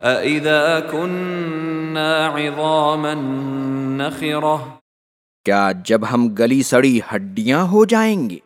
اَإِذَا كُنَّا عِظَامًا نَخِرَةً کیا جب ہم گلی سڑی ہڈیاں ہو جائیں گے؟